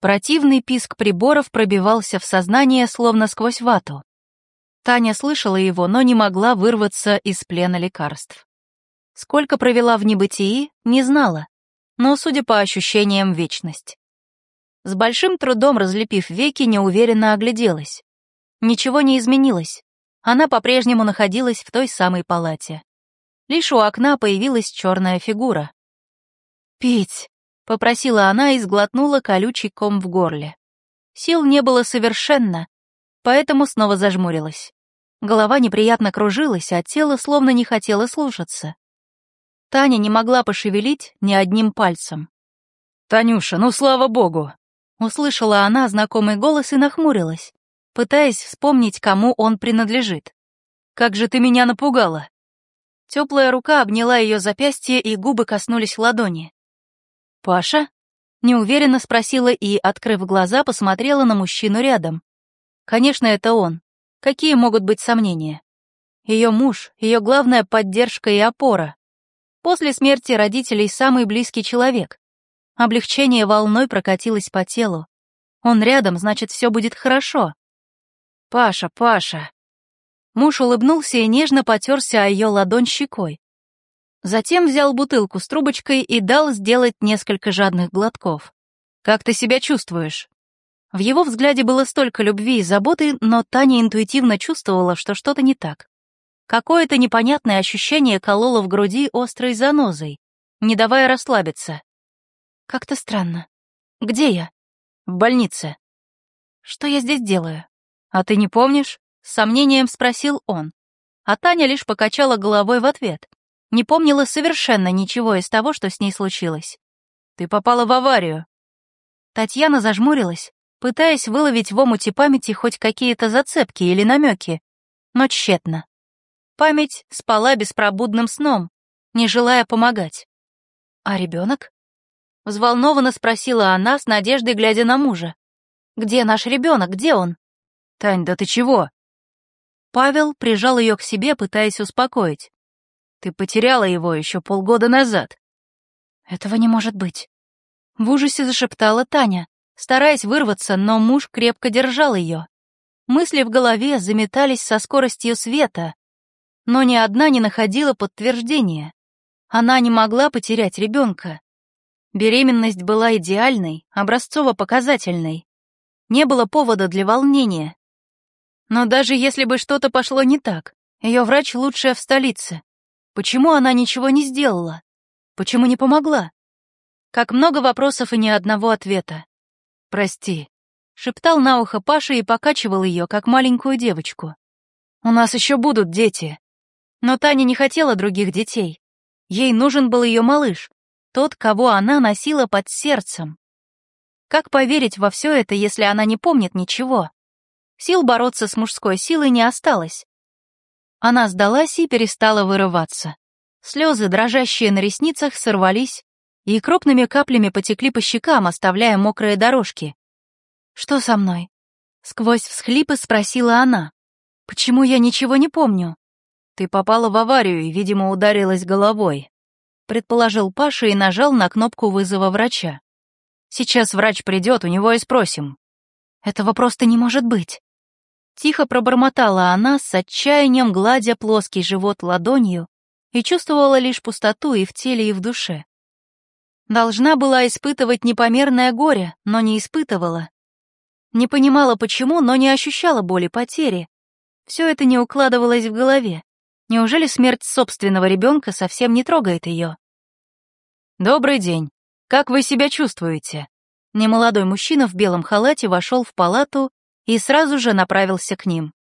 Противный писк приборов пробивался в сознание, словно сквозь вату. Таня слышала его, но не могла вырваться из плена лекарств. Сколько провела в небытии, не знала, но, судя по ощущениям, вечность. С большим трудом разлепив веки, неуверенно огляделась. Ничего не изменилось. Она по-прежнему находилась в той самой палате. Лишь у окна появилась черная фигура. «Пить!» — попросила она и сглотнула колючий ком в горле. Сил не было совершенно, поэтому снова зажмурилась. Голова неприятно кружилась, а тело словно не хотело слушаться. Таня не могла пошевелить ни одним пальцем. «Танюша, ну слава богу!» Услышала она знакомый голос и нахмурилась, пытаясь вспомнить, кому он принадлежит. «Как же ты меня напугала!» Теплая рука обняла ее запястье, и губы коснулись ладони. «Паша?» — неуверенно спросила и, открыв глаза, посмотрела на мужчину рядом. Конечно, это он. Какие могут быть сомнения? Ее муж, ее главная поддержка и опора. После смерти родителей самый близкий человек. Облегчение волной прокатилось по телу. Он рядом, значит, все будет хорошо. Паша, Паша. Муж улыбнулся и нежно потерся о ее ладонь щекой. Затем взял бутылку с трубочкой и дал сделать несколько жадных глотков. «Как ты себя чувствуешь?» В его взгляде было столько любви и заботы, но Таня интуитивно чувствовала, что что-то не так. Какое-то непонятное ощущение кололо в груди острой занозой, не давая расслабиться. Как-то странно. Где я? В больнице. Что я здесь делаю? А ты не помнишь? С сомнением спросил он. А Таня лишь покачала головой в ответ. Не помнила совершенно ничего из того, что с ней случилось. Ты попала в аварию. Татьяна зажмурилась, пытаясь выловить в омуте памяти хоть какие-то зацепки или намеки, но тщетно. Память спала беспробудным сном, не желая помогать. «А ребенок?» — взволнованно спросила она с надеждой, глядя на мужа. «Где наш ребенок? Где он?» «Тань, да ты чего?» Павел прижал ее к себе, пытаясь успокоить. «Ты потеряла его еще полгода назад». «Этого не может быть». В ужасе зашептала Таня, стараясь вырваться, но муж крепко держал ее. Мысли в голове заметались со скоростью света, но ни одна не находила подтверждения. Она не могла потерять ребенка. Беременность была идеальной, образцово-показательной. Не было повода для волнения. Но даже если бы что-то пошло не так, ее врач лучшая в столице. Почему она ничего не сделала? Почему не помогла? Как много вопросов и ни одного ответа. «Прости», — шептал на ухо Паша и покачивал ее, как маленькую девочку. «У нас еще будут дети. Но Таня не хотела других детей. Ей нужен был ее малыш, тот, кого она носила под сердцем. Как поверить во все это, если она не помнит ничего? Сил бороться с мужской силой не осталось. Она сдалась и перестала вырываться. Слезы, дрожащие на ресницах, сорвались и крупными каплями потекли по щекам, оставляя мокрые дорожки. «Что со мной?» Сквозь всхлипы спросила она. «Почему я ничего не помню?» Ты попала в аварию и, видимо, ударилась головой», — предположил Паша и нажал на кнопку вызова врача. «Сейчас врач придет, у него и спросим». «Этого просто не может быть». Тихо пробормотала она, с отчаянием гладя плоский живот ладонью, и чувствовала лишь пустоту и в теле, и в душе. Должна была испытывать непомерное горе, но не испытывала. Не понимала почему, но не ощущала боли потери. Все это не укладывалось в голове. Неужели смерть собственного ребенка совсем не трогает ее? «Добрый день. Как вы себя чувствуете?» Немолодой мужчина в белом халате вошел в палату и сразу же направился к ним.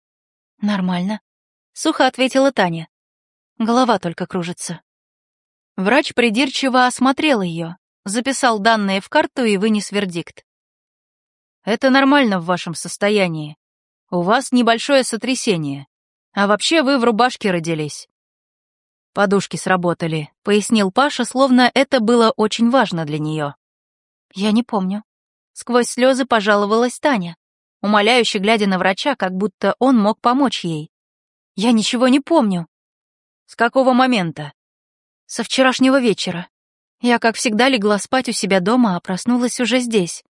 «Нормально», — сухо ответила Таня. Голова только кружится. Врач придирчиво осмотрел ее, записал данные в карту и вынес вердикт. «Это нормально в вашем состоянии. У вас небольшое сотрясение. А вообще вы в рубашке родились. Подушки сработали, пояснил Паша, словно это было очень важно для нее. Я не помню. Сквозь слезы пожаловалась Таня, умоляюще глядя на врача, как будто он мог помочь ей. Я ничего не помню. С какого момента? Со вчерашнего вечера. Я, как всегда, легла спать у себя дома, а проснулась уже здесь.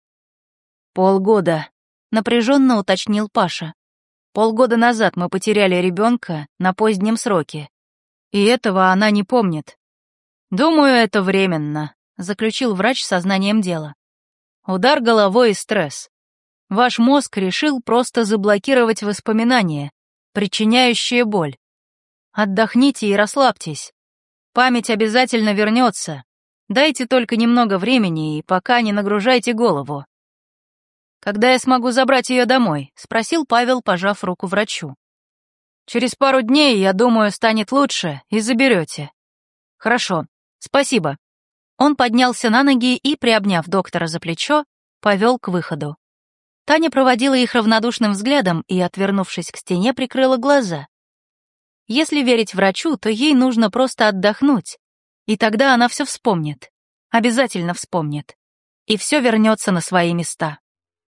Полгода, напряженно уточнил Паша. Полгода назад мы потеряли ребенка на позднем сроке. И этого она не помнит. Думаю, это временно, заключил врач сознанием дела. Удар головой и стресс. Ваш мозг решил просто заблокировать воспоминания, причиняющие боль. Отдохните и расслабьтесь. Память обязательно вернется. Дайте только немного времени и пока не нагружайте голову. «Когда я смогу забрать ее домой?» — спросил Павел, пожав руку врачу. «Через пару дней, я думаю, станет лучше, и заберете». «Хорошо, спасибо». Он поднялся на ноги и, приобняв доктора за плечо, повел к выходу. Таня проводила их равнодушным взглядом и, отвернувшись к стене, прикрыла глаза. Если верить врачу, то ей нужно просто отдохнуть, и тогда она все вспомнит. Обязательно вспомнит. И все вернется на свои места.